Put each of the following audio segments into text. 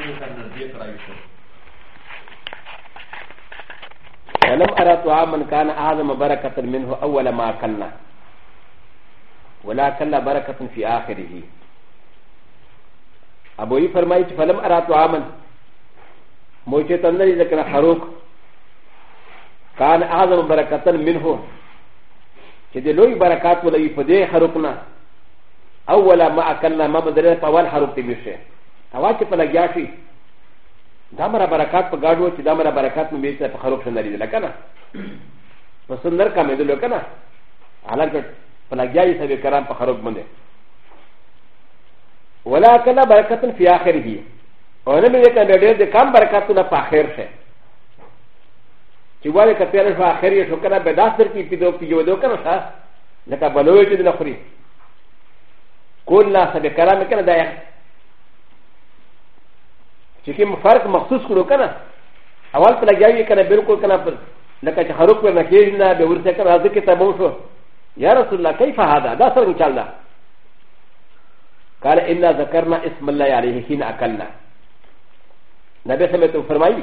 خلق ته نږدې کړای شو ولم أرى طعاما كان أعظم بركة منه أول ما أكلنا ولا أكلنا بركة في آخره أبو إي فرمايت فلم أرى طعاما موجه تندري ذكر حروق كان أعظم بركة منه كده لوي بركات ولا يفدي حروقنا أول ما أكلنا ما بدرنا فوال حروق تبشه اوا چې په لګیا شي دا مرا برکات په ګاډو چې دا مرا برکات نو میته په خروب شنه لري لکه نه په سندر کا مې دلو کنه حالکه په لګیا یې سبي کرام په خروب باندې ولا کلا برکت فی اخره او نه مې کنه ډېر دې کم برکاتونه په اخر شه چې وایي کته له اخر یې شو کنه به داس در کې پیدو پیو دو کنه ښا لکه بلوي چې نه خوري کول لا سبي کرام کنه دا چې کوم فرق مخصوص کړو کنه اول په لګیاوی کنه بالکل کنه پر لکه چې حروف پر نکیږي نه به ورته کنه ځکه کتابو شو یا رسول الله کیف هذا دا سره چل دا قال ان ذکرنا اسم الله علیه حين اکلنا نبی سمه تو فرمایي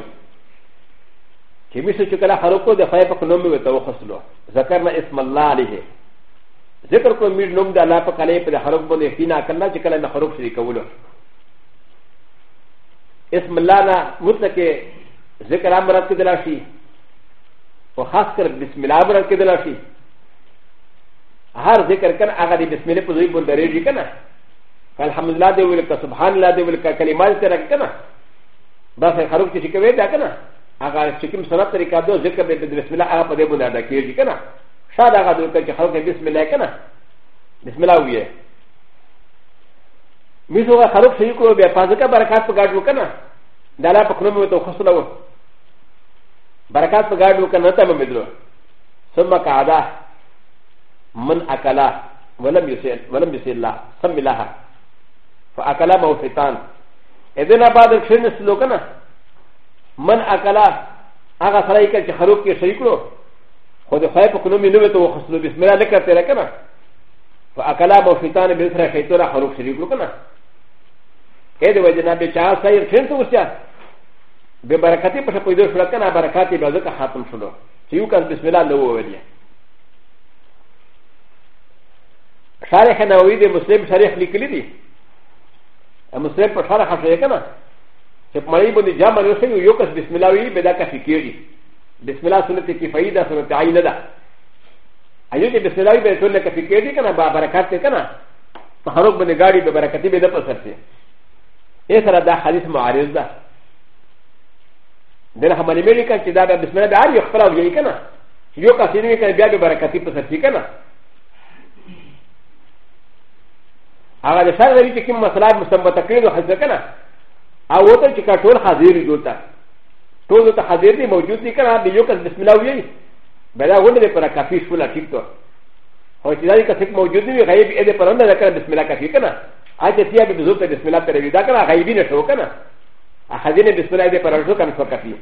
چې میسه چې کله حروف کو د فای په نوم وته وخصلو ذکرنا اسم الله علیه ذکر کو میر نوم د الله په کله په حروف باندې حين اکلنا چې کله حروف شریکولو اسم الله نه مطلق ذکر امرت کې دلاشي او خاص کر بسم الله امرت کې دلاشي هر ذکر کنه هغه د بسم الله په ځای باندې ریږي کنه الحمد لله دی ویل سبحان الله دی ویل کلمات سره کنه بس خروج چې کوي دا کنه هغه چې کوم سنت طریقه دو ذکر به بسم الله هغه په دې باندې ادا کیږي کنه شاده هغه دوی چې خلک بسم الله کنه بسم الله ویه ミゾがハロクシュコービアパズカバカトガドカナダラパクロムとホスラウバカトガドカナタマミドサマカダマンアカラウラミセラサミラハファアカラマウフィタンエデナバーデクシネスロカナマンアカラアガサライカチハロクシュコー خو د خای په کومې نوې ته وخصلو بسم الله لکه تیر کنه فاکلا مو شیطان به سره شیطان خروج شریک کنه هذا وجدنا بشعر سير كنت وسيا ببركاتي بشا قيدو شلكنا بركاتي بازكا حاتم شلو سيوكا بسم الله لو وليا شارح نووي دي مسلم شارح لكلي دي مسلم شارح شيكنا سيبمالي بني جامع يوسف يوكس بسم الله وي بداكا شكيري بسم الله سنتي كفايدا سنتي عينا دا ايوكي بسم الله وي بداكا شكيري كنا ببركاتي كنا فهروك بني غاري ببركاتي بداكا سرتي ا س ر ا دا حديث معارض ده دنا هم ان امريكا چې دا بسم الله دار یو خپل وی کنه یو کثیر وی کنه بیا به برکتی په سرتی کنه هغه د شر لري چې کوم مسله مستنبت کړي او حاضر کنه او وته چې کټول حاضر دي دوته ټول ته حاضر دي موجود دي کنه به یو کس بسم الله وی بلا غوډه پر کافی شولا ټیک ته هو چې دا کثیر موجود دی غیب دې پرونه دا کنه بسم الله کافی کنه アティアビズルティスメラペレビダカラ、ハイビネショーカナ。アハディネビスメラデパラジョカンフォカフィー。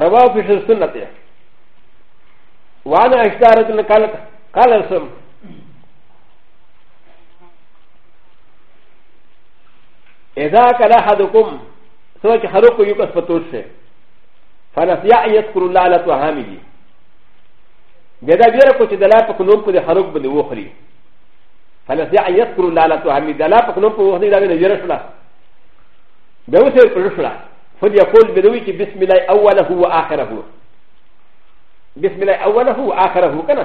ロワーフィシュスナティア。ワナアシタラトンカラソン。إ ذ ا كان احدكم سوى حروق يكسب توشه فنسيا يذكر الله على توهامه ا ل ا ي ر ك و ت د ل ا ف ك ن و م ك د ح ر و ك بن و خ ل ي فلسيا يذكر ل ا ل ت ه م د ل ا ف ك ن و م ك و خ ل ي ل ا ن ي ر ش ل ا بوسر كرشلا فليقول بدويك بسم الله أ و ل ه و آ خ ر ه بسم الله أ و ل ه و آ خ ر ه كنا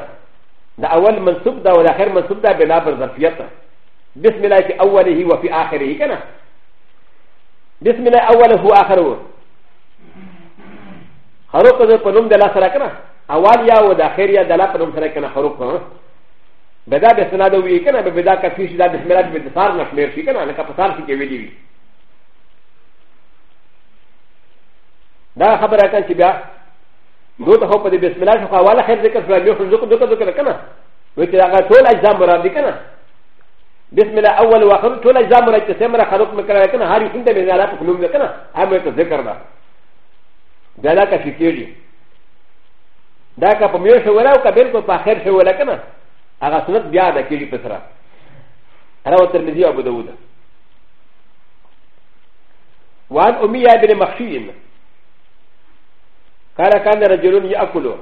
دا أ و ل منصوب دا ولا خير منصوب دا بلا برزفيتا بسم الله في أ و ل ه وفي آ خ ر ه كنا بسم الله أ و ل ه و آ خ ر ه خروق ذو قنوم د ل ا س ر ا كنا اول یا و د اخر یا د لا په نوم سره کنه حروف کنه بدا به سناد وی کنه به بدا کفی شي دا بسم الله به انتصار نشمیر شي کنه لکه په سار شي کې ویلی وی دا خبره کنه چې بیا نو ته په دې بسم الله شو اول خیر ذکر شو بیا خو ذکر ذکر ذکر کنه وی چې هغه ټول اجزا مراد دي کنه بسم الله اول واخر ټول اجزا مراد چې سمره خلق مکرای کنه هر یو څنګه به نه لا په نوم کنه هم ته ذکر دا دا کفی کېږي だかパミューシュウラウカベルコパヘルシュウラカナアガスナビアダキリペサラアラウトミディアブドウダワンオミヤビネマシーンカラカナラジュルミアクロ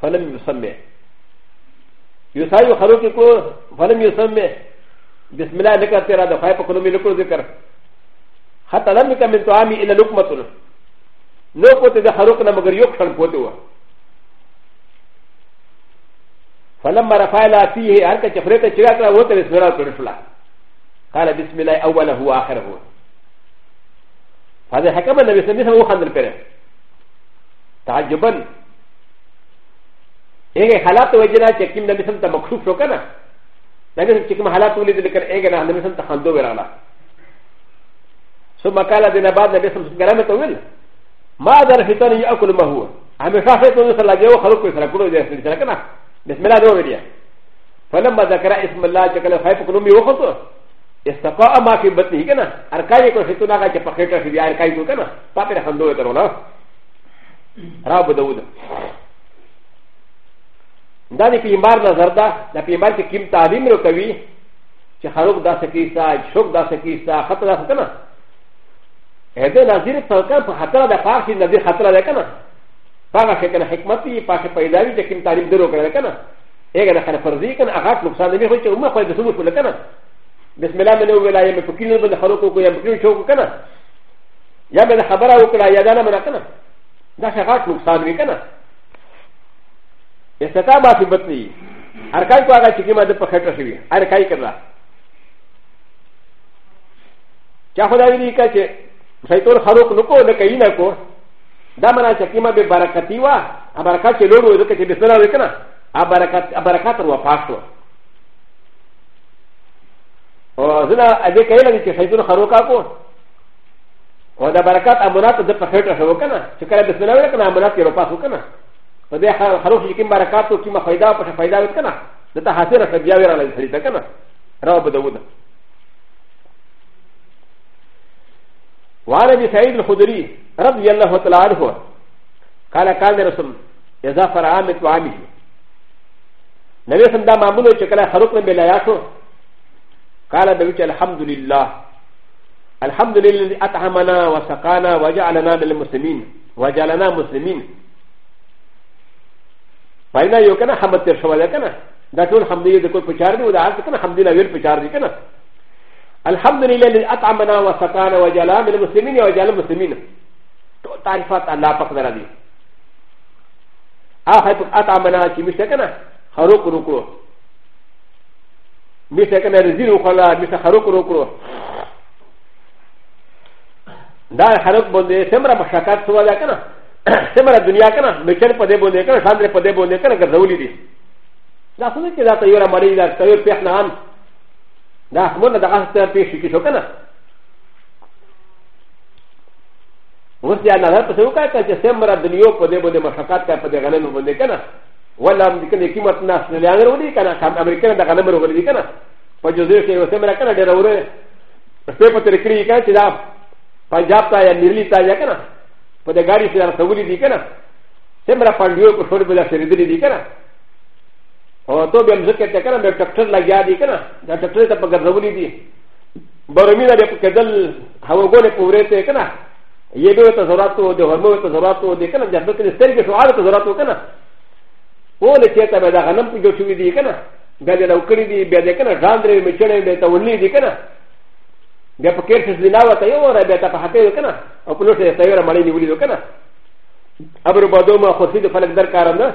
ファレミューサメユサヨハロキコファレミューサメビスミラネカテラダファイパコノミルコゼカハタラミカメントアミイナルクマトルノコテダハロカナマグリオクションポトワ فلما رفعنا فيه هركا تفريتا شراكا وكا بسم الله كرشلا قال بسم الله اوله واخره هذا حكم النبي صلى الله عليه وسلم وخان البره تعجبا ايه حالات وجنا تكيم نبي صلى الله عليه وسلم مكشوف شو كان نبي صلى الله عليه وسلم حالات ولد لكن ايه نبي صلى الله عليه وسلم تخندو برانا ثم قال دينا بعد نبي صلى الله عليه وسلم كلامه طويل ماذا الفتان ياكل ما هو عم شافت ونسال الله خلقه يسرقونه يسرقونه بسم الله دوم دي فلما ذكر اسم الله جكل خايف كلومي وخطو استقاء ما في بطنه كنا اركاي كو شتونا كا پخيتا في اركاي كو كنا پاپر خندو ترونا راب داود دا دي پیمار نظر دا دا پیمار چې کیم تعلیم رو کوي چې خروق دا سکیسا شوق دا سکیسا خطر دا کنا هدا نظر فلکان په خطر دا پاک شي نظر خطر دا کنا パーケン、ヘクマティ、パーケパイダリ、テキンタリブドロケレケナ。エガナファゼキン、アハトのサンデミホチウマファイズムフレケナ。デスメラメノウェライメプキノブルハロココヤムキノチョコケナ。ヤメラハバラウクラヤダナメラケナ。ダシャハトのサンデミケナ。エセタバフィブティ。アカイコアガチキマデパケタシビ、アカイケラ。チャホダリカチェ、サイトルハロコノコ、ネカイナコ。ダマラチャキマビバラカティワアバラカチェロウズケティビスラウィカナアバラカタワパシュオズナアデカエラニチェサイトのハロカコオダバラカタアモナトデパヘタハロカナチェカラビスラウィカナアモナティロパシュカナフデハロシキンバラカトキマファイダーパシャファイダーウィカナダタハセラフェビアウィランセリタカナラオブドウダ وعن ابي سعيد الخدري رضي الله تعالى عنه قال قال رسول اذا فرع من طعامه نبي صلى الله عليه وسلم قال خلق من بلاياته قال بوجه الحمد لله الحمد لله الذي اطعمنا وسقانا وجعلنا من المسلمين وجعلنا مسلمين فإن يوكنا حمد ترشوى لكنا دا طول حمد يذكر بشار دي ودا عارف كنا حمد لله وير بشار دي كنا الحمد لله الذي اطعمنا وسقانا وجعلنا من المسلمين وجعل المسلمين تعريفات الله فقدر هذه اخر اطعمنا كي مشتكنا خروق روكو مشتكنا رزيل وخلا مشت خروق روكو دا خروق بوندي سمرا مشاكات سوا دا كنا سمرا دنيا كنا مشر پدے بوندي كنا ساندرے پدے بوندي كنا گردولي دي دا سنو كي دا تيورا مريض دا تيور پیخنا هم だから、だから、ペシキショカナ。もし、あなたとか、たち、セムラでニオポデボデマシャカタパデガネムボデカナ。ワランディケネキマツナスネアロディカナ、アメリカンダガネムボディカナ。パジョゼシェウセムラカナデラウレ、ペポテレクリカチダ、パジャパヤニリタヤカナ、パデガリシェアサウリディカナ、セムラパンディオポフォルブラシェリディカナ。او تو بیا مزکه ته کنه مې ټکټر لګیا دی کنه دا ټکټر ته پکړ ډولې دی برومینا بیا په کدل هوګونه پورې ته کنه یې به ته ضرورت وو د هرمو ته ضرورت وو دی کنه جذبه کې سترګې سوال ته ضرورت وو کنه او له چیرته به دا غنم په جوړ شوی دی کنه بیا دې لوکړی دی بیا دې کنه ځان درې میچړې به ته ونی دی کنه بیا په کې څه لینا وته یو را بیا ته په هته کنه او په لوټه ته یو را مړې نیولې کنه ابر بادو ما خو سید فلک در کارم نه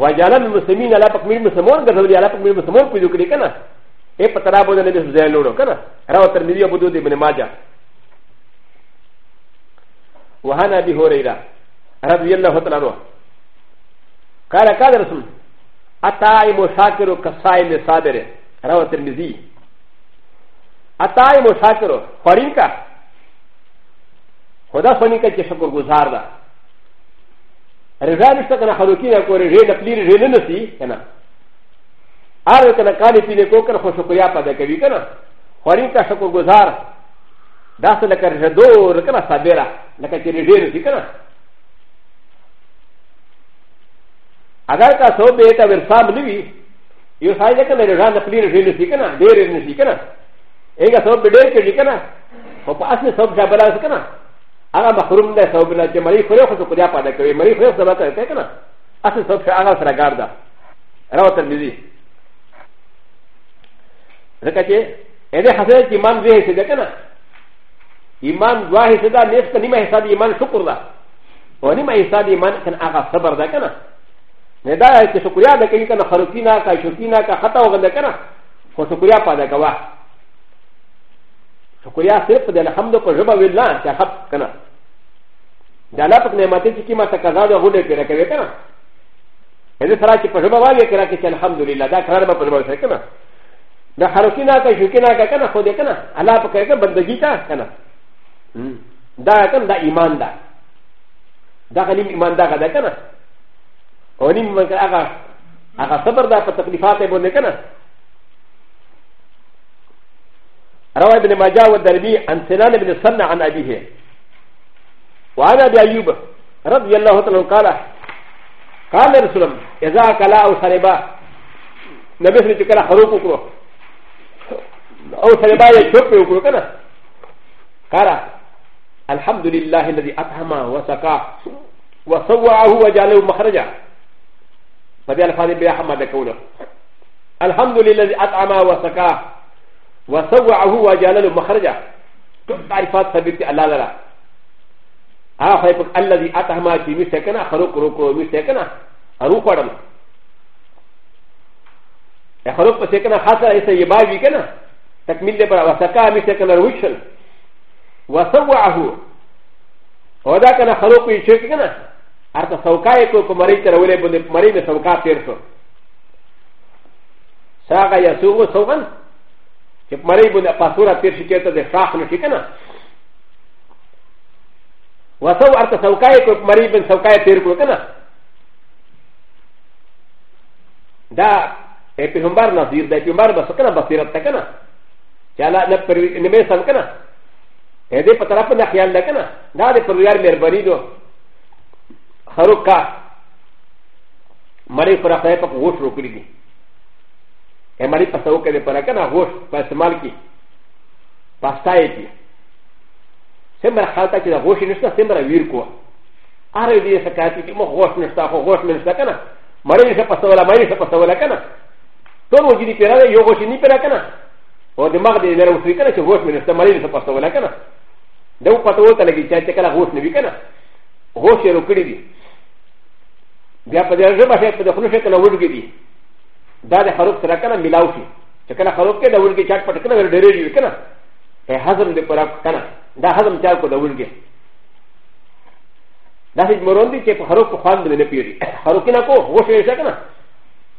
وجعل المسلمين على فقمير مسلمون غزل على فقمير مسلمون في ذكر كنا اي فترابو ده نبي سوزان لورو كنا راو ترمذي ابو داود ابن ماجه وهنا ابي هريره رضي الله تعالى عنه قال قال رسول اتاي مشاكر كصائم صابر راو ترمذي اتاي مشاكر خورين کا خدا سونی کا چشکر گزار ده رجال اشتكنا خلوكينا كوري رجال بلير رجال نسي كنا آرو كنا كالي بيني كوكنا خو شكريا پادا كبي كنا خورين كا شكر گزار داس لك رجدور كنا صابرا لك كي رجال نسي كنا اگر کا سو بیتا ورسام نوی یو سای دے کنا رجال بلير رجال نسي كنا دیر نسي كنا ایک سو بیدیر کردی كنا خو پاس نے سب جابلا سکنا هغه محروم دی سبب نه چې مری خو خو په دې پاده کوي مری خو سبب ته کوي کنه اصل سبب هغه سره ګار ده راو ترمذی ځکه چې اې دې حاصل چې ایمان زه هي ده کنه ایمان دوه هي ده نه څه نیمه حساب ایمان شکر ده او نیمه حساب ایمان کنه هغه صبر ده کنه نه دا چې شکریا ده کوي کنه خروفینا کا شوکینا کا خطا وغنده کنه خو شکریا پاده کوي こやせふでハムドコジョバウィラン、シャハプカナ。ダラプネマティキマサカザドウデペレケレカナ。エレサラキパジョバワゲケラケシャハムドリラダカラバプロバセカナ。ダハロキナカシュキナカカナホデカナ。アラプケケバンデギタカナ。ダーカンダイマンダ。ダカニミマンダカダカナ。オニミマンカアガサバダパタクリファテボネカナ。روى ابن ماجه والدربي عن سنان بن سنة عن أبيه وعن أبي أيوب رضي الله تعالى قال قال رسول الله إذا كلا أو سربا نبي صلى الله عليه خروق وكرو أو سربا يشوف وكرو كنا قال الحمد لله الذي أطعم وسقى وصوعه وجعله مخرجا فبيع الفاضل بيا حمد كونه الحمد لله الذي أطعم وسقى وسوعه وجعل مخرجا تعرفات ثبت الله لرا آخر الذي أتهما كي مستكنا خروق روكو مستكنا أروق ورم خروق مستكنا خاصة إيسا يباجي كنا تكمل لبرا وسكا مستكنا روشل وسوعه وذا كان خروق يشيك كنا أرتا سوكايكو كمريت رولي بند مريم سوكا تيرسو ساقا يسوغو سوغن ا ل م ر ي ب ن ا ق ص و ر ة ت ي ر ش ك ت ا د ش ا خ ن ش ك ن ا وسو أ ر ت س و ك ا ي ك م ر ي ب ن س و ك ا ي ت ي ر ك و ك ن ا دا ا ب ي ه م ب ا ر نظير دا ا ب ي ه م ب ا ر بسكنا بصيرت تكنا جالا نمي سمكنا هذه فترفنا خيال لكنا دا د ا ل ر ي ا ر مربريدو خروكا مريض فرحتك غوش روكريدي ا م ا ر ي ب ا س ا و ك ا ل ي ب ر ا ك ن ا غوش ب ا س م ا ل ك ي ب ا س ت ا ي ك ي سمر حالتا كي غوش نشتا سمر ويركو ا ر ي د ي سكاتي كي مو غوش نشتا هو غوش نشتا كنا مريني سقطولا مريني سقطولا كنا تون وجدي كنا يو غوش ني كنا كنا و د مغدي نرو سي كنا كي غوش نشتا مريني سقطولا كنا دو قطوتا لكي تاتي كنا غوش نبي كنا غوش يرو كريدي بيا قد يرجع بشيء قد يخلو شيء كنا ورقدي だでハロプラカナミラウキ。チェカナハロケダウルギチャクパテカナデレリウキナ。エハザムデパラカナ。ダハザムチャクダウルギ。ダシモロンディチェクハロプハンブネピュリ。ハロキナコ、ウォシェイシャカナ。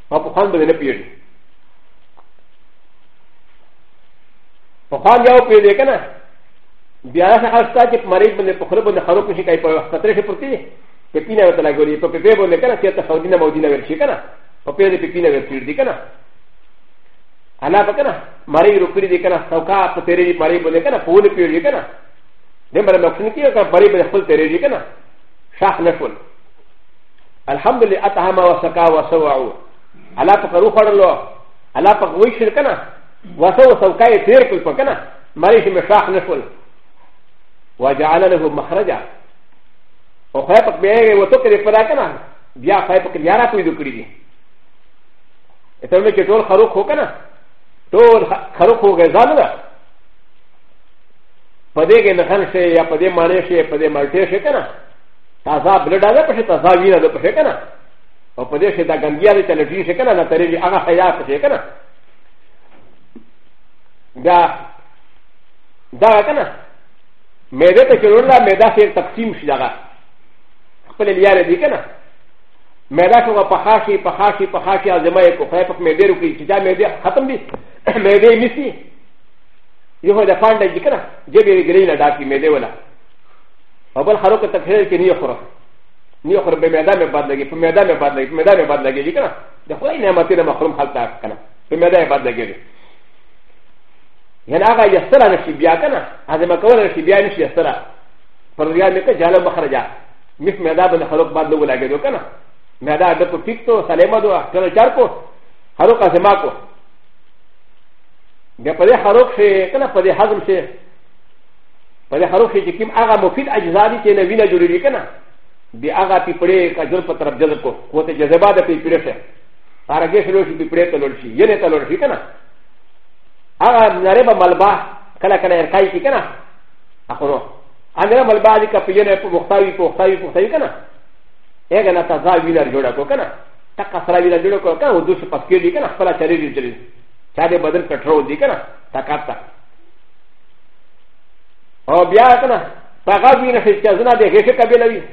パプハンブネピュリ。パパンヤオピュリカナ。ビアラハスタチェクマリブネポクロブネハロプシカイパーサテレシプティ。ペピナウトラゴリ、ペペペボネカナシェタハウディナモディナウェルシカナ。パペレピピナベピリディカナアラバカナマリロピリディカナサウカパペレリマリボディカナポールピリディカナデマラマクシンキヨカパリベルフォルテレディカナシャフネフォルアルハムリアタハマワサカワサワウアラパカウファルロアラパウィシルカナワサウサウカイテレクルパカナマリシメシャフネフォルワジャアラレブマハラジャオファイパクベーウトケレファラカナビアファイパクリアラフィドクリディ ا ت م ك ت و ل خروق هو كنا تول خروق هو غزال ده پدې کې نه خل شي یا پدې معنی شي پدې مالټې شي کنه تازه بلډا ده پښه تازه وینه ده پښه کنه او پدې شي دا ګنګیا دې تلټې شي کنه نه ترې هغه حیا شي کنه دا دا کنه مې دې ته چلولا مې دا شي تقسیم شي دا خپل یاره دې کنه メダショがパハシパハシパハシアゼマイコファイパメデルクリチジャメディハトミメディミシヨハダファンダジキラジェビリグリーナダキメディウラアバルハロケタヘルキニヨフォラニヨフォラメダメバダギフメダメバダギメダメバダギジキラダファイナマティナマフォルムハタカナフメダメバダギリヤナガヤスラナシビアカナアゼマコラシビアニシヤスラファルヤメカジャラマハラジャミフメダメのハロケバダウラゲドカナ メダルプピクト、サレマド、アクルチャコ、ハロカセマコ。で、パレハロクシェ、カナパレハズムシェ、パレハロクシェ、キムアガモフィッアジザリチェネヴィナジュリリケナ、ビアガピプレイカジュルパタラジャルコ、コテジャザバダピプレシェ、アラゲシロシピプレイトロシ、ヨネタロシケナ、アガナレバマルバ、カラカナエカイキケナ、アコノ、アナレバマルバリカピヨネポモタウィポタウィポタウィケナ。エガナタザウィナジョダコカナタカサラウィナジョダコカウドシパスキリカナファラチャリリジリチャデバデルカトロディカナタカタオビアカナパガウィナシチャズナデゲシカビラビエ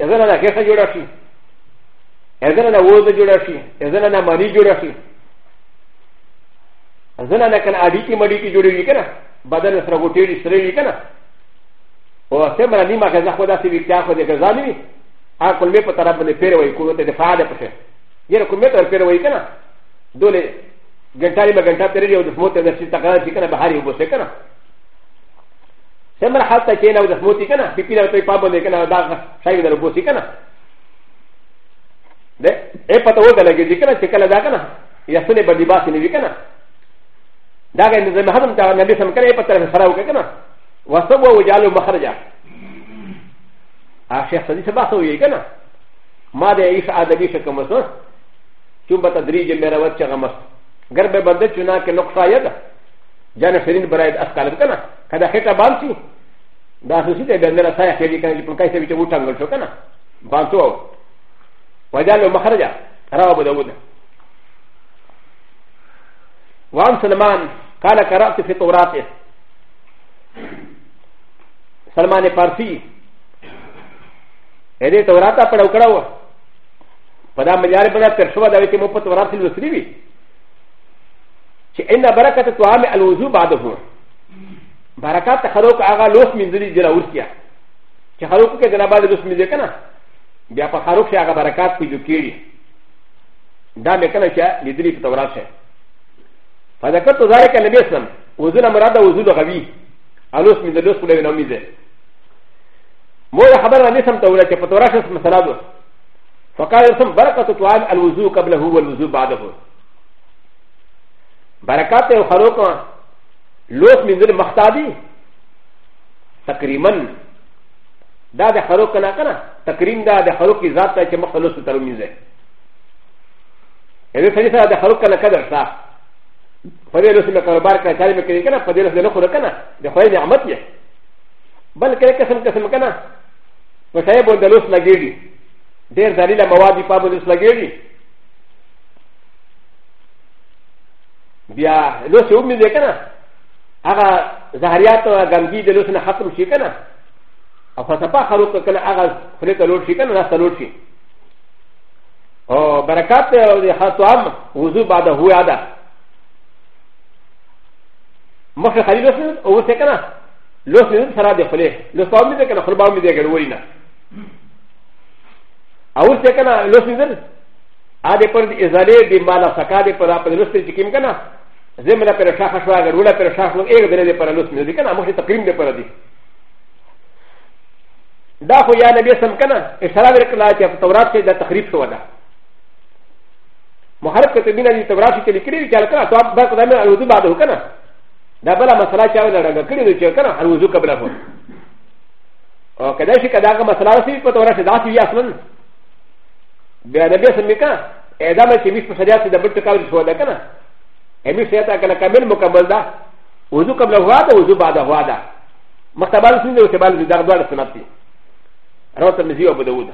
ザナゲシャジョダシエザナウォーズジョダシエザナマリジョダシエザナナカナアディキマディキジョリカナバデルスラゴティリスレリカナオセマラニマガザコダシビキャコデガザミアコメポタラブネペレウェイクウテデファーデプシェヤコメタペレウェイケナドレガンタリバガンタペレウデスモテレシタガンシケナバハリウボセケナセマハタケナウデスモティケナピピラペパブネケナダシャイナボセケナでエパトウダレギジケナチケナダケナヤセネバディバシネビケナダゲンズマハムタナビサムケナエパタラサラウケケナワサボウジャーロマハラジャー ah, アシャツディスバトウィーガナマデイシアデビシャカマスナチューバタディジェメラワチャガマスガベバデチュナケノクサヤダジャナシリンブライアスカルカナカダヘタバンシーダスシテベンデラサヤヘリカンジプカイセビチュウタングルショカナバントウォーワジャノマハラジャラオブダウダ وعن سلمان قال قرأت في توراته سلمان فارسي ا د ي ت و ر ا ت ا پر اوکڑا و پدا مجاري بدا ترشوا دا ويتي مو پا تورات سلو سری بي چه ان برکت تو عام الوزو بعده هو برکات تخلوق آغا لوس من ذلی جلاور کیا چه خلوق که جنابا دا لوس من ذلی کنا بیا پا خلوق شا آغا برکات پی جو کیری دا مکنا چه لدلی پا تورات شا فذکرت ذلك النبي اسلام وزو نمراد وزو لغوی الوس من ذلی لوس پلوی نومی ذلی مو خبر ا ن ي سمت ولا ك فتوراشس مسلاده فقال سم بركه طعام الوزو قبله والوزو بعده بركات وخروقا لوس من ذل مختادي تقريبا دا د خروق نه کنه تقریم دا د خروق کی ذات ته چې مخلوص تر ميزه اې دې سره د خروق نه قدر تا په دې لوس نه کاروبار کوي چاري مې کوي کنه په دې لوس نه خور کنه د خوې نعمت یې بل کړه قسم قسم کنه و ش ا ي ب و ن د ل و س ل ج ي ر ي دير د ل ي ل مواد ي ف ا ب و ن د س ل ج ي ر ي بيا لو س ي و م ي ذ ك ن ا اغا زهريات و غمجي د ل و س ن حكم شي كنا او فصفا خلوق كلا اغا خلق لور شي كنا ناس لور شي او بركات او د خطوام وزو بعد هو هذا مخ خليل وسن او سكنا لو سنن سرا د خپل لو پام دې کنه خپل باندې دې ګړوي نه او څه کنه لو سنن ا دې پر دې ازاله دې مالا سکا دې پر اپ لو سنن کیم کنه زمنا پر شاخ شوا ګړولا پر شاخ نو یک دې پر لو سنن دې کنه مخه تقریم دې پر دې دا خو یا نبی سم کنه اشاره وکړه چې تورات کې دا تخریب شو ده محرف کته بنا دې تورات کې لیکلي چې کله تاسو دا کلمه اودو بعده کنه だから、マサラチャーのラガクリのチェックは、アウズカブラフォン。おかだしかだがマサラシー、パトラシダーシヤスマン。ビアデビアスミカ、エダメシミスパシャツでブルトカウントウダカナ。エミシアタカナカメルモカバルダ、ウズカブラファダ、ウズバダファダ。マサバルシンドウセバルダーバルスナティ。ロトミズヨブドウダ。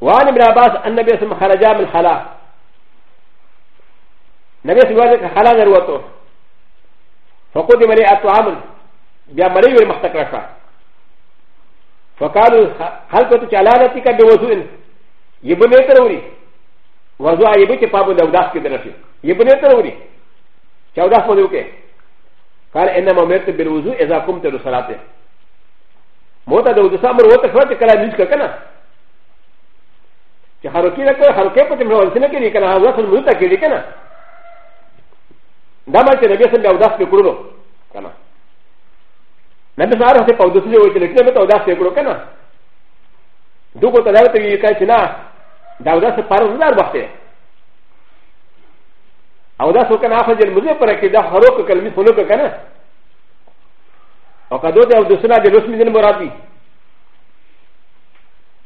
وعن ابن عباس ان النبي صلى الله عليه وسلم خرج من خلاف なべしわれかはらなるわと。フォコディマリアトアム、ビアマリウムマスタクラファ。フォカル、ハルトチアラティカビワズウン、イブネタウリ、ワズアイブチパブダウダスキデラシー、イブネタウリ、チャウダフォルケ。カレエナマメットビルウズウエザコムテルサラテ。モタドウズサムウォタファティカラミスカカナ。ハロキラコ、ハロケプティムロウンセネキリカナ、ハロケプティムロウンセネキリカナ。ダマチェレビアンでおだすけくるのかな。なべさらせパウドスリオチェレクネメトおだすけくるかな。どこかだというかしな、だおだすパウドだわけ。او دا سو کنه اخذ المزه پر کې دا حروف کلمې سلوک کنه او کدو ته او دسنا د لوس مين مراد دي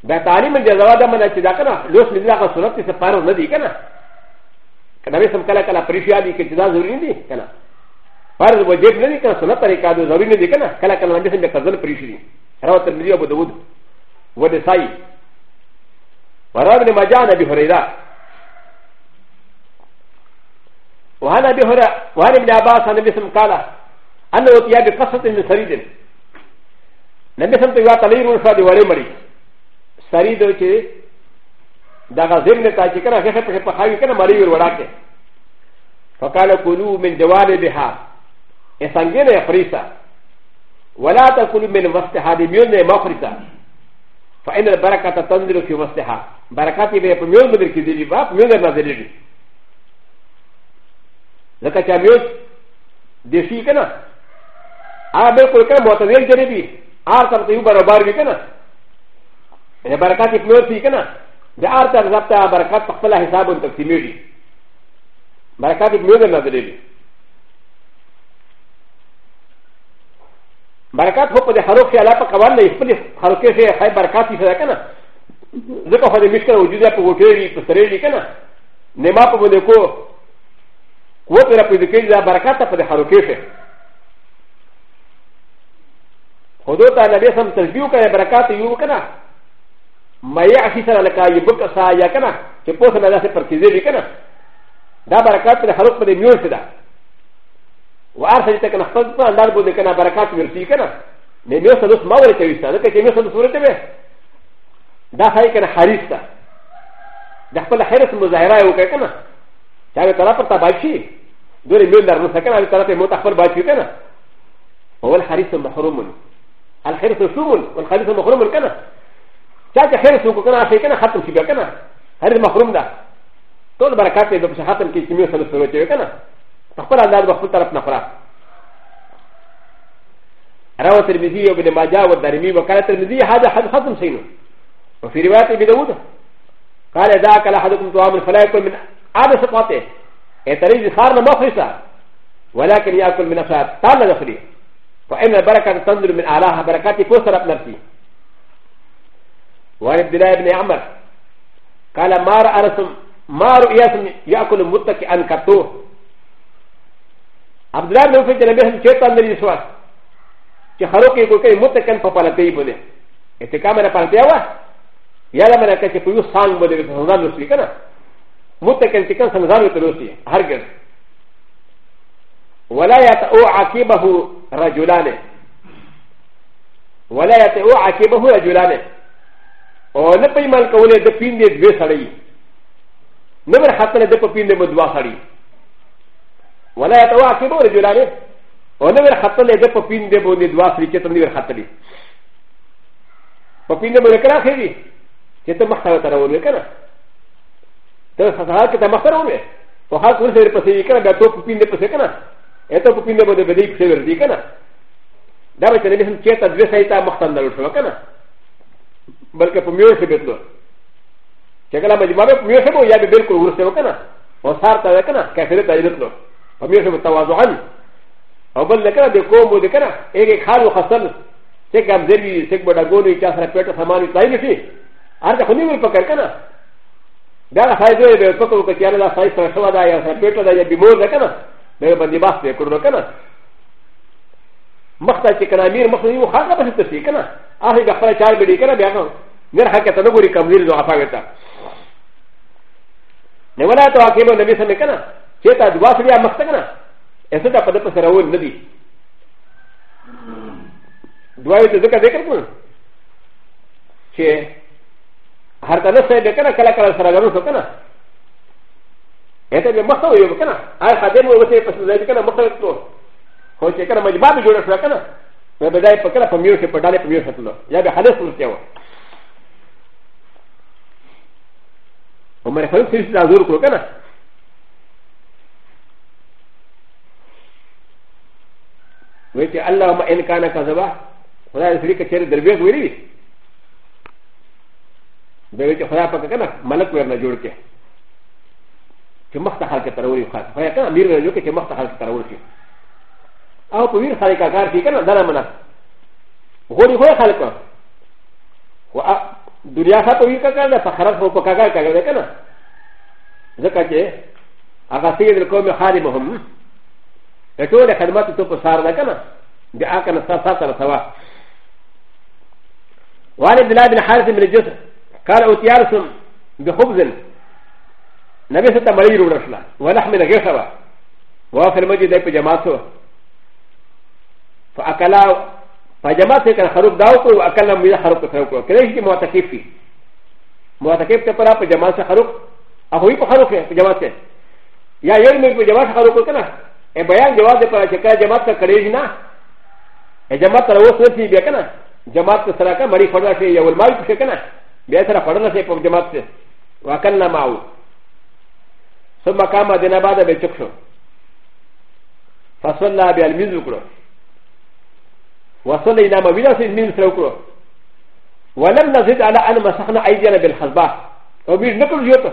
دا تعلیم د جزوا د منه چې دا کنه لوس مين لا سنت څخه پاره نه دي کنه ا ن ا ب ي س م ك ل ا ك ل ا بريشيا دي ك ت د ا زوري دي كنا فرض وجب ندي كنا سنة طريقة دو زوري دي كنا كلا كلا نبي سمي كذل بريشي روى الترمذي أبو داود ودسائي وروى ابن ماجه عن أبي هريرة وعن أبي هريرة وعن ابن عباس عن النبي سم قال أنه أتيا بقصة من سريد النبي سم تقول تغيير شادي ولي مري سريد وكي だが、ゼミタチカラヘヘヘヘヘヘヘマリウルワラケ。ファカラコルメンデワレデハ。エサンゲネフリサ。ワラタコルメンマステハデミュンデマフリサ。ファエンデバラカタタンデルキュマステハ。バラカティベプミュンデルキディリバー、ミュンデナデリリ。だから、ミュンデシーケナ。アベコルカモトウェルデリビ。アーサンティブバラバーギケナ。バラカティプミュンディケナ。د ارت ربطه برکات په خپل حساب او تقسیمېږي برکات یې موږ نه درېږي برکات هو په دې حروف کې علاوه قوان نه خپل حروف کې خای برکات یې څه کنه ځکه خو دې مشکل وجود په وټېږي په سرېږي کنه نما په باندې کو قوت را پیدا کړي دا برکات په دې حروف کې خو دوی ته نبی سم ترجیح کوي برکات یو کنه ما يعشي سنه لك يبقى سايا كنا تقول سنه لا تركيزي كنا دا بركات من خلق من الميول سدا وارسل تكن خلق من دار بودي كنا بركات مرسي كنا من ميول سدوس ما ولي تيوستا لك ميول سدوس ولي تيوستا دا هاي كنا حريصتا دا خلق حرس مظاهرة يوكا كنا شاوي طلاب پر تباشي دوري ميول دار نسا كنا طلاب موتخبر باشي كنا هو الحريص محروم الحريص شوم والحريص محروم كنا チャーヘルスをかなせかなはたんきがかな。あれマフルムだ。トルバカティブシャハタンキキミューサルスロティーかな。パパラダーバフルタラフナフラ。ラオセミズィオブデマジャーダリミバカラテミズィハダハダハンシン。ウフィリワティビダウド。カレダーカラハドクントアムフライコミンアダサパティ。エタリジハーナマフィサ。ولكن وعبد الله بن عمر قال ما رأسم ما رأسم يأكل متكئا كتو عبد الله بن عمر جنبه هم شيطان من يسوى كخلوق يقول كي متكئا فبالتي بني اتكام انا بالتي هو يا لما انا كنت في يوسان بني بسنزان نسوي كنا متكئا تكن سنزان نسوي هرجل ولا يتأو عكيبه رجلان ولا يتأو عكيبه رجلان او نه په ایمان کولې د پین دې دوه سړی نه بر حق نه د په پین دې مدوا سړی ولا يتواكب رجلان او نه بر حق نه د په پین دې باندې دوا سړی چې تم دې بر حق دې په پین دې مرکرا خېږي چې ته مخه ته راولې کنه ته سره کې ته مخه راولې او حق ورسره پسې کنه بیا ته په پین دې پسې کنه اته په پین دې باندې بدې پسې ورځي کنه دا به چې نه هم چې ته دوه سړی ته مخه نه لوشو کنه بلکہ پمیو سے بیت لو چکلا مجمع میں پمیو سے یا بھی بالکل غور سے ہو کنا اور سار تا کنا کیسے تا یت لو پمیو سے تواضعا او بل لکنا دے کو مو دے کنا ایک ایک حال خسل سے کم دیوی سے بڑا گونی چا سر پیٹ سامان پائی نہیں ہر کا خنی ول پکڑ کنا دا فائدہ دے پکو کہ چلا سائز سر سوا دا یا سر پیٹ دا یا بیمور دا کنا دے بندی باس دے کرو کنا مختا چې کنا میر مخ یو خاطر به څه کنا アフリカファイチャーベリケラビアノネハケタノグリカムリルドアファゲタネワラトアケボネビセメカナチェタドワフリアマスタカナエセタパデパセラウンデビドワイトデカデカムチェハタナセデカナカラカラサラガノソカナエテベマサウヨカナアハデモウセパセラジカナマサウトホチェカナマジバビジョラフラカナなべだいぱからパミューシャパダレパミューシャトロ。やべはなすのせよ。お前はんせいだぞるこかな。ウェイティアラマエンカナカザバ。ほら、すりかけるでべえぐり。でべえほらぱかな。マラクエナジューケ。ちょまたはけたらおりか。ほら、ミルナジューケちょまたはけたらおりか。او په ویر خلک کار کوي کنه دا نه منه غوري غوري خلک و دنیا ښه په ویر کار ده په خراب خو په کار کوي کنه ځکه چې هغه سید القوم خادمهم د ټول خدمات ته په سار ده کنه د اکه نه سره سره سوا والد بلال بن حارث بن الجسر قال اوتيارسم بخبز نبي ستا مريض ورشلا ولحم الغيثه وفي المسجد في جماعته فاكلا فجمع سكر خروق داوكو واكلا ميلا خروق خروق كريش موتكيف في موتكيف تقرا فجمع سخروق اهوي بخروق جمع سكر يا يرمي بجمع سخروق كنا ا بيان جواز پر چکا جماعت کا کریج نہ ا جماعت روس نسی بیا کنا جماعت کا سرا کا مری پھڑا سے یا علماء پوچھے کنا بیا سرا پھڑنا سے پم جماعت سے واکلنا ماو ثم قام دنا بعد بچکشو فصلنا بالمزکرو وصل إلى ما بلا سيد من سلوكرو ولم نزد على أن مسحنا أيدينا بالخصبة أو بيش نقل جوتا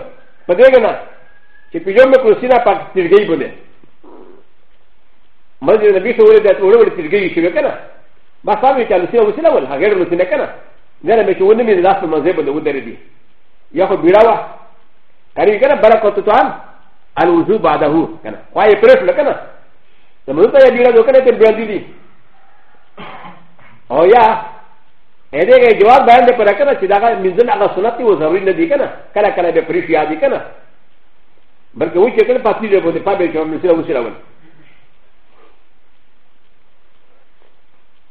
بدرجنا كي بيجوم كرسينا باك ترجعي بني مسجد النبي صلى الله عليه وسلم ولو ترجعي شو كنا بس هذا كان سيلا وسيلا ولا غير مسنا كنا نرى مشون من الناس من زي بني ودري دي ياخد بيراوا كاري كنا بركة تام الوزو بعده كنا واي بريش لكنا لما نتا يبيرا دوكنا تبرد دي, دي. او یا ا د ه ګه جواب بیان دې پر کنه چې دا منځل هغه سنت و ضروري نه دي کنه کله کله به پریش یاد دي کنه بلکې و چې کله پاتې دی بده پابې چې موږ سره وسره ول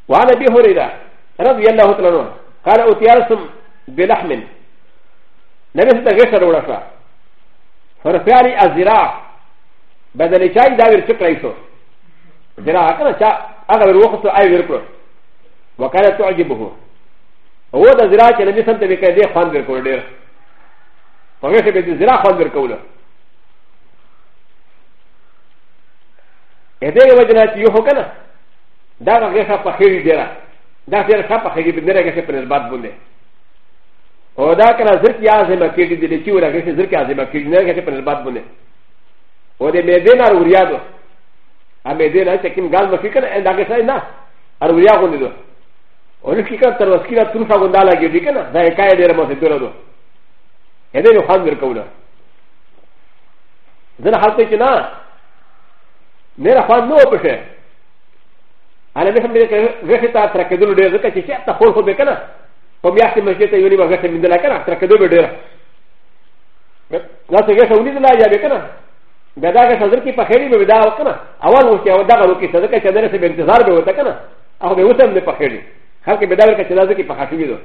وعن ابي هريره رضي الله تعالى عنه قال اوتي رسم بلحم نبي ستا غشر ورشا فرفعني الزراع بدل چای دا ور چکرای شو زراع کنه چا هغه ور وخت او ور کړو وكانت تعجبه هو د زراعه لم يسمت بكيدي خوان بيركول دير فمشي بدي زراعه خوان بيركوله ا د ي وجنا يو هكذا دا غيرها فخيري ديرا دا غيرها فخيري بديرا غيرها في البات بولي و دا كان زرك يازم كيدي دي تيورا غيرها زرك يازم كيدي ديرا غيرها في البات بولي و د ميدين ا ر و ر ي ا د و ا ميدين ا ت ك ي م غاز مكيكا ا ن د ا غيرها ن ا ا ر و ر ي ا غ و ن د و و ن ش ي ك ا ت ر و س ك ي ل ا تروفا غندالا جيكنا ذا يكاي دير موسى تردو هذا يخان مركولا ذا حالتك نا نرى خان نو بشي على مثل ذلك غشتا تركدو دير ذكا شيء تقول هو بكنا قم يحكي مسجد يوني وغشت من ذلك تركدو دير لا تغشى ولي لا يا بكنا بدا غشا ذكي فخيري بدا وكنا اول وشي او دغلو كي صدقه كدرس بانتظار بوتكنا او بوتم بفخيري هر کې بداور کې چې لازم کې په خاطر ویدو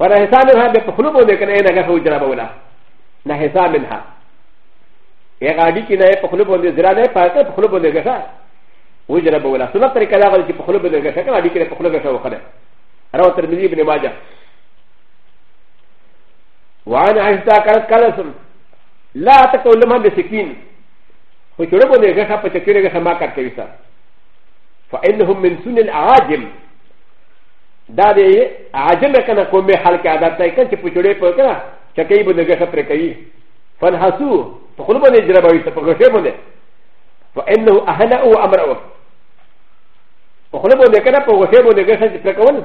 ورا حساب نه به په خلوب ودې کنه نه غو جرا بولا نه حساب نه یا غاډي کې نه په خلوب ودې زرا نه پاتې په خلوب ودې غښا و جرا بولا سنه طریقه دا غل چې په خلوب ودې غښا کنه غاډي کې په خلوب غښا وخره راو ترمذی ابن ماجه وعن عائشة قالت قال رسول لا تقولما بسكين خو چړو باندې غښا په چکرې غښا ما کار کوي سره فانهم من سن العاجم だで、あじめかなこめはかだたいかんちぷちゅれぽかな、ちゃけいぶんがしゃぷれかい。ファンハスウ、ところまでじらばいたぽかしゃぶね。ファンのあはなおあまらお。これもでかなぽかしゃぶねがしゃぷれかわん。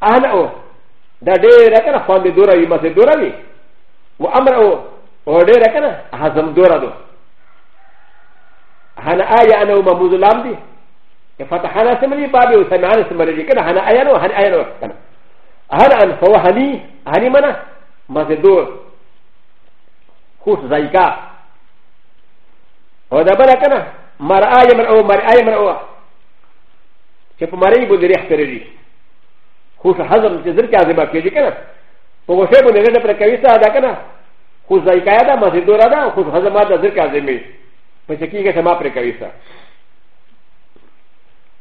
あはなお。だでらかなファンでどらいませどらび。おあまらお。おでらかな、あはざんどらど。はなあやなおまむずらんで。فتحنا سمري بابي وسمعنا سمري كده هنا ايانو هنا ايانو كان هنا ان فهو هني هني منا ما زدو خوش زايكا وده بلا كنا مرأة يمرأة مرأة يمرأة شف مرأة يبودي ريح تريدي خوش حزم تزر كازبا كيجي كنا وغشه بودي غدا پر كويسا دا كنا خوش زايكا دا ما زدو را دا خوش حزم دا زر كازمي پس كيجي سما پر كويسا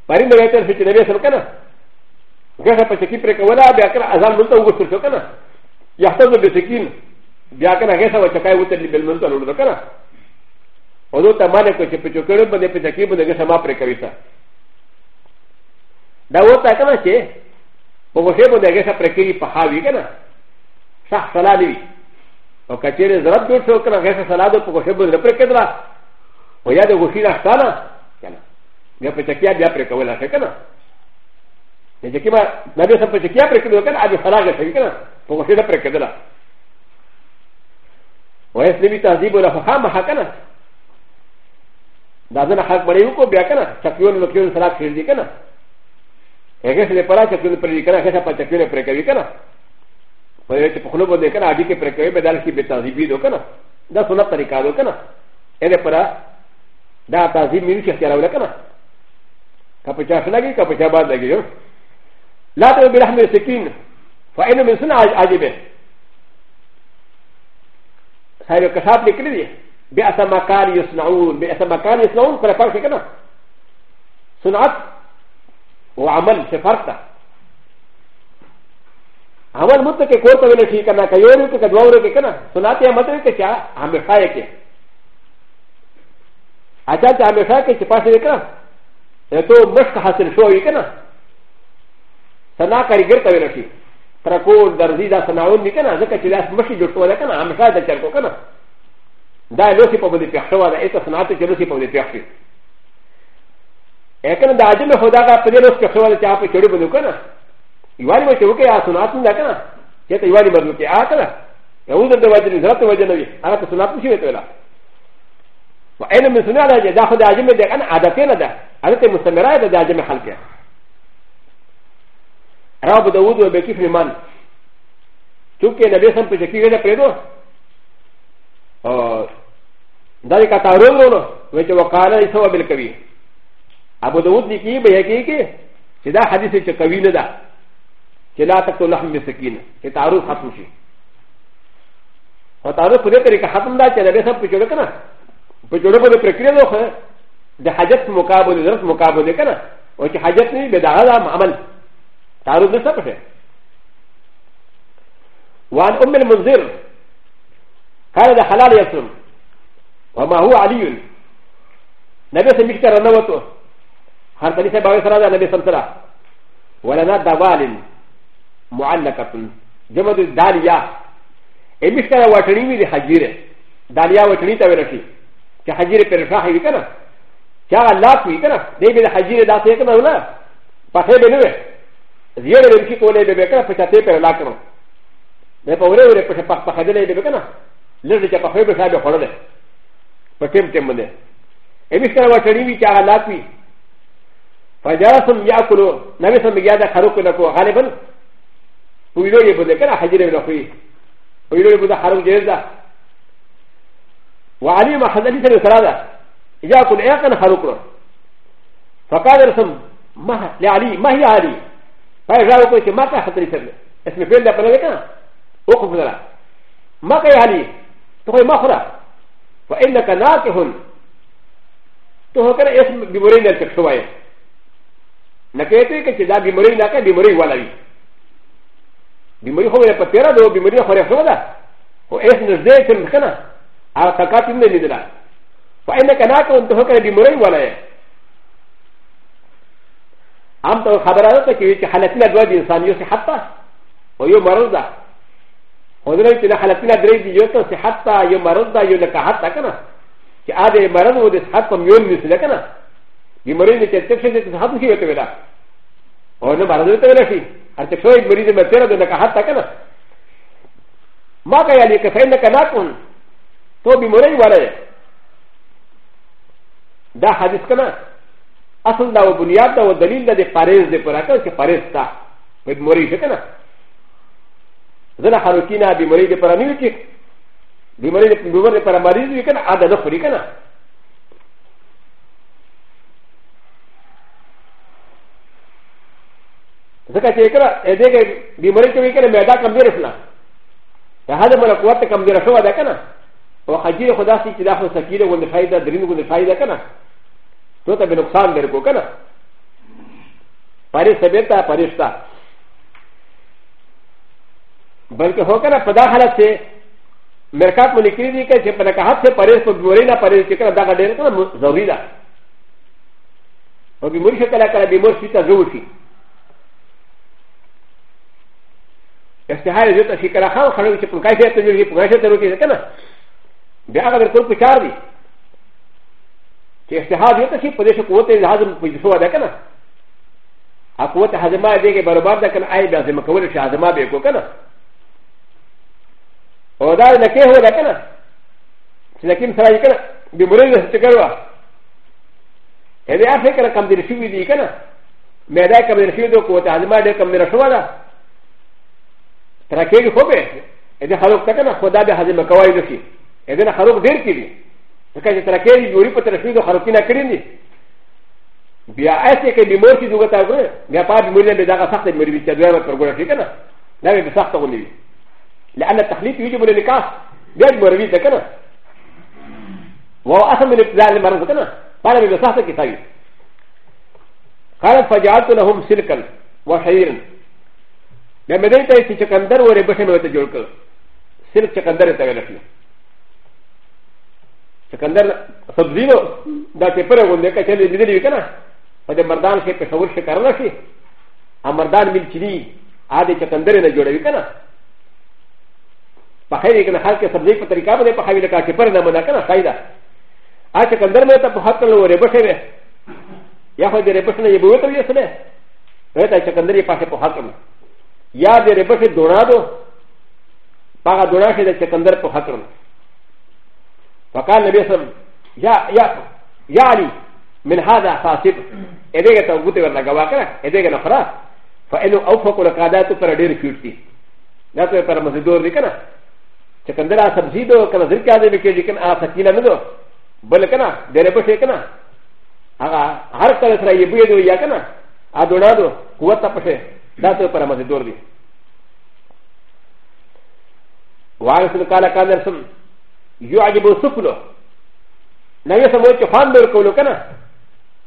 パリのレタルフィチネベーションかなガサパシキプレカワラビアカラアザムルトウスルカナヤタドビセキンビアカナゲサワチャカイウテリベルメントルカナオドタマネコチペチョクルバネペチャキブネゲサマプレカビサダウタカナチェオボシェブネゲサプレキリパハビガナササラリオカチェレザラブルトウカナゲササラドポコシェブネプレケダラオヤドウシラスタナ بیا په چکیا بیا پرې کوله ښه کنه د چکی ما نبی سم په چکیا پرې کړو کنه ابي فراغه ښه کنه په وښه پرې کړل و اس نبی تهذیب ولا فهم حق کنه دا ځنه حق باندې وکړو بیا کنه چکیون نو کېون سره خیر دي کنه هغه سره پرا چکیون پرې کنه هغه په چکیون پرې کوي کنه په یو چې په خلو باندې کنه ابي کې پرې کوي بدل کې به تهذیبي دو کنه دا سنت طریقه دو کنه اې پرا دا تهذیب مې چې اختیار وکړه カパチャフラギカパチャバーデギヨラトビラハメセキンファエノミスナアジベサイドカシャプリクリディベアサマカリスナウンベアサマカリスナウンファパシキナスナッウアマンシェファルタアマンムトケコトウルシキナカヨルケカドウルケキナスナティアマトケキャアメファイケアジャンタアメファイケチパシキナともしかはせるしょういかな。さなかりげたよし。たらこう、だりださなおみかな、ぜかちらすましじゅうとだかな、あまさだちゃこかな。だいろしぽぶりぴゃしょわだ、えたさなときろしぽぶりぴゃし。えかんだあじめほだが、ぷれろしかしょわだちゃぷきょりぶるかな。いわりまちょけあ、そなつんだかな。やたいわりまるけあかな。やうだわじにざとわじに、あらとそなつしめとら。و ا ن م س ن ا ل ا ج د ا خ د ا ج م د ا ن ع د ت ي ن د ا ع د ت م س ت م ر ا د د ا ج م خلقه ر ا ب د و د و ب ك ي ف ر م ا ن چونکه نبی سم په شکی غره پېدو او دا یې کاته ورو نو وې چې وقاله یې ثواب لکوي ابو داود دی کی به یې کې چې دا حدیث چې کوي نه دا چې لا تک تو لحم مسکین چې تعارض ختم شي او تعارض په دې طریقه ختم دا چې نبی سم په جوړ کنه په جوړه په پرکریا نو خو د حاجت مقابله ضرورت مقابله کنه او چې حاجت نه به دغه عمل تعرض نشته پشه وعن ام المنذر قال ده حلال يصوم وما هو علي نبي سميك ترى نوته خرطاني سبعه سرى نبي سمسرى ولنا دوال معلقة جمد الدالية امشترى وطني من الحجيرة دالية وطني تبرشي چې حجیر پر شاخه وي کنه چې هغه لاک وي کنه دی به د حجیر داسې کنه ولا پخې به نه وي زیړې به شي کولای به کنه په چاته پر لاک نو نه په وره وره په پخ پخې دی به کنه لږ چې پخې به صاحب خورل په ټیم ټیم باندې امی سره وټړی وي چې هغه لاک وي فجاسم یاکلو نبی سم بیا د خروق نه کو غالبا ویلو یې بده کنه حجیر نه خو ویلو یې بده خروق جیزه وعلي ما حدثني سنه كرادا اذا كنت ايقن حلوكرا فقال رسم ما لعلي ما هي علي فاجا وقلت ما كحدثني سنه اسم فيل لا بلغتنا وقف لنا ما كي علي تقول ما خرا فانك ناكه تهكر اسم بمرين للكشوائي نكيتي كشدا بمرين لك بمرين ولا بي بمرين هو يقتل بمرين خريف هذا هو اسم نزدي كنا アタカティンディラファイナカナトントホカディムレイワレアントハバラタキウチハラティナドリンサンヨシハタオヨマロザオレイティナハラティナドリディヨトシハタヨマロザヨナカハタカナキアデマラノディスハトミヨンミスレカナビムレイティテクシェンハトヒヨテベラオノマロテベラシアテクショイムリディメテラドナカハタカナマカヤリカファイナカナトンとびもれいわれだはじかなあそんなおぶにあったおだりんだでパレスでパラカンケパレスタめもれいしかなザラハロキナビモレイでパラミューキビモレイでパラマリズミカナアダノフリカナザカチェクラエデゲビモレイキウィケナメダカムデルフナダハダマラコワテカムデルフナダカナ او خجیر خدا سی چې دا خو سکیره غونډې فایده درین غونډې فایده که نه تو ته به نقصان لري کو که نه پرې سبیر ته پرې شته بلکې هو که نه په دا حالت کې مرکات مو لیکلي دي که چې په نکاحت سے پرېز په بیمورۍ نه پرېز چې که نه دغه ډېره که نه ضروري ده او بیموري شي کله کله بیمور شي ته ضرور شي استحال زیاته شي کله خام خلک چې په کاشي ته جوړ شي په کاشي ته روکي که نه ب ه ذ ا الكل بشار دي كي اجتهاد يتشي قدش قوة الهزم بجسوة ده كنا قوة هزماء ديكي بربار ده كنا آي بهزم كولش هزماء بيكو كنا وده نكي هو ده كنا سنكيم سراجي كنا بمريد ستكروا هذا فكرة كم دي رشوي دي كنا ميدا كم دي رشوي دو قوة هزماء دي كم دي رشوة ده تركيه خوبه هذا خلوق تكنا خدا بهزم كوالي دو شي ا د ن ا خروق دير كيدي فكاش تركيري يوري بترشيدو خروقنا كريني بيا اسي كي بمورتي دوغتا غير بيا باب مولى بدغا سخت مريبي تدوى برغولا كيكنا لا بسخت غني لان التخليط يجب للنكاح بيا مريبي تكنا وهو اصلا من ابتداء المرض كنا قال بسخت كتابي قال فجعلت لهم سلكا وحيرا لما دلتا يسي شكندر وربشن وتجولك سلك شكندر تغلفنا سکندر سبزینو دا پیپر غونډه کې چې لیدلې وکړه په دې مردان کې پېښور شي کارونه شي ا مردان مل چلی عادي چکندر نه جوړوي کنه په خیر کې نه خلک سبزی په طریقه باندې په خیر کې پیپر نه مدا کنه فائدہ ا چکندر نه ته په حق له وره بشه وي یا خو دې رپښ نه یې بوته وي سره ته چکندر یې پاسه په حق نه یا دې رپښ دونادو پاګه دوناشه دې چکندر په حق نه فقال النبي صلى الله عليه وسلم يا يا يا علي من هذا فاسد اديك تغوتي ولا غواكرا اديك نفرا فانه اوفق القادات پر ډیر کیوټي دا ته پر مزدور دی کنه چې کندرا سبزی دو کنه ذکر کاده به کېږي کنه ا سکینه نه دو بل کنه ډېر په شي کنه هغه هر کله سره یې بوی دو یا کنه ا دونا دو قوت په شي دا ته پر مزدور دی وارث قال قادر سم يعجب سكنه نبي سموه چه خان بر کولو کنا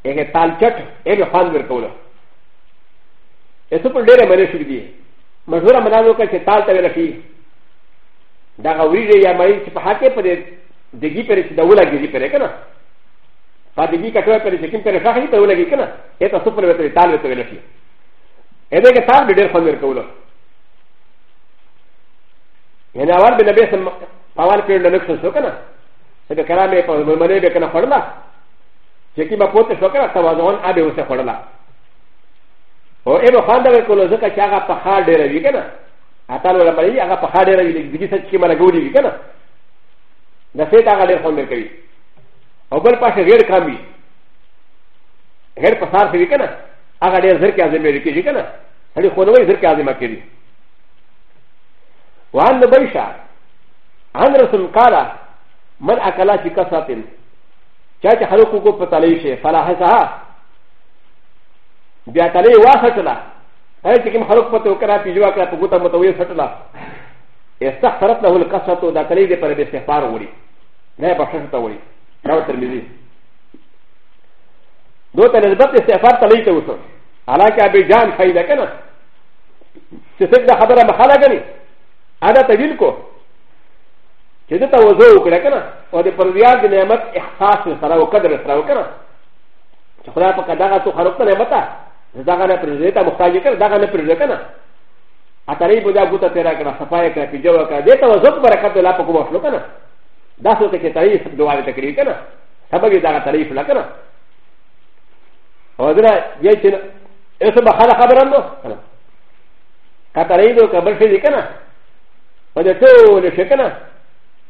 اگه تال چٹ اگه خان بر کولو سپر دیره منه شوی دی مشهوره منانو که چه تال تاوی رفی دا غوریره یا مری چه پحاکه پر دگی پر چه دولا گیزی پر کنا فا دگی کتوه پر چه کم پر شاخی پر دولا گی کنا ایتا سپر ویتوی تال ویتوی رفی اگه که تال دیر خان بر کولو یعنی آوار به نبی سموه パワーピルのルクスのかなそれからめパワーのマネーベカナファラチェキマポテショカラタワゾンアベウセファラおエヴァファンダーコロゼカチャガパハーデレビケナアタロラマリアガパハーデレビギセチキマラゴリビケナダセタガレフォンメケリオブルパシェルカミヘルパサーフィリケナアガレゼキアゼメリケリケナアリフォノウェイゼキアゼマケリワンドバイシャー ان رسم قال من اكلا في كساتين چاچ خلقو کو پتالی شي فلا حسها بیا تلی واسطلا هر چکم خلق پتو کرا پیجوا کرا پگوتا متوی سٹلا استغفرت له القصه دا تلی دے پر استغفار وری نه بخشش تا وری دا ترمذی دو ته نسبت استغفار تلی ته وسو حالانکه ابي جان فائدہ کنا چې څنګه خبره مخاله غني ادا تویل کو چې د توزو وکړه کنه او د پرزیاد د نعمت احساس سره او قدر سره وکړه چې خدای په کداغه تو خراب نه متا دغه نه پرزیاد ته محتاج کړه دغه نه پرزیاد کنه اترې بودا ګوتا تیرا کړه صفای کړه پیجو کړه د توزو برکت الله په کوو خپل کنه دا څه ته کې تعریف دوه تقریر کنه سبب یې دا تعریف لا کنه او دا یې چې اسه به خبره نه کنه کترې دو قبر شي کنه په دې ټول شي کنه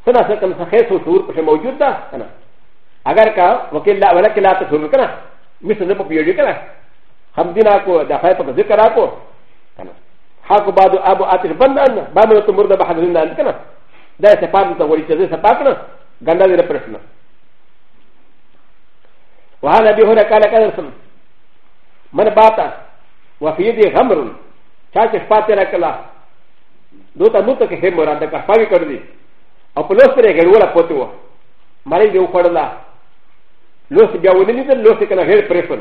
سنا سکم سخیص و شعور پشه موجود دا کنا اگر که وکیل لا ولکه لا تشعور کنا مثل نبو بیوڑی کنا حمدینا کو دفعی پا ذکر آکو کنا حاکو بعدو آبو آتش بندن بامنو تو مرد بحضرین دان کنا دا سپاک تا وری چیزی سپاک نا گندا دی رپرشنا وهذا به هنا قال قال رسول من باتا وفي يدي غمر شاشه فاتره كلا دوتا موتا كهي مراد كفاوي كردي او په لوس پرې ګړوله پوت وو مړی به وخوړله لوس بیا ونه لیدل لوس کنه غیر پرېښول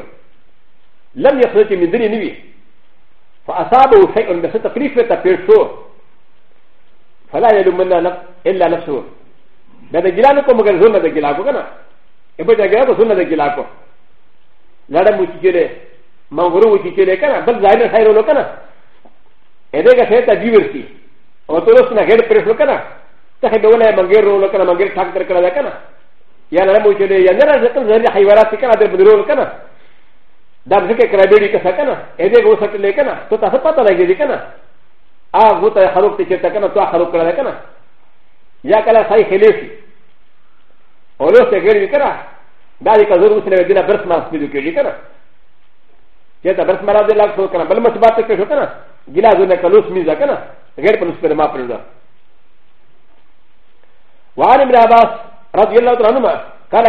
لم یخل چې مندرې نه وي فاصابه شیء بس تکلیف ته پیښ شو فلا یلمنا الا نفسه دا د ګلانو کو مګر زونه د ګلا کو کنه ابو دا ګلا کو زونه د ګلا کو لړم وچی چلے منغرو وچی چلے کنه بل ظاهر خیر ولو کنه اده کا شیطان دیورتی او تو لوس نه غیر پرېښول کنه ته به ولای مګر رو کنه مګر ټاک در کړه کنه یا نه مو چې یا نه راځه زری حیوانات کنه در بدرو کنه دا ځکه کرا بیړی کسه کنه اې دې غوسه ټلې کنه ته تاسو پته لګی کنه ا غو ته خروق ته چیرته کنه تو خروق کړه کنه یا کله صحیح خلیفي اولو ته ګری کنه دا دې کزور وسره دې نه برس ما سپېدو کېږي کنه چې ته برس مراد لا څو کنه بل مسبات کې شو کنه ګلا زونه کلوس میزه کنه غیر پنس پر ما پرځه وعن ابن عباس رضي الله عنهما قال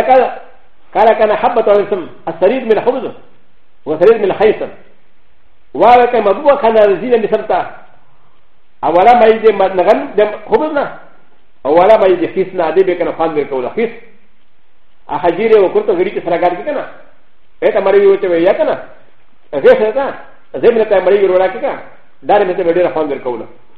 قال كان حبة الاسم السرير من الخبز وسرير من الخيسم وعلى كما هو كان رزينا بسمتا اولا ما يجي نغن دم خبزنا اولا ما يجي خيسنا دي بكنا فان بكولا خيس احجيري وكرتو غريك سرقات بكنا ايتا مريوي وتوي يا كنا غير سنتا زي من تامريوي وراكي كنا دار مثل بدير فان بكولا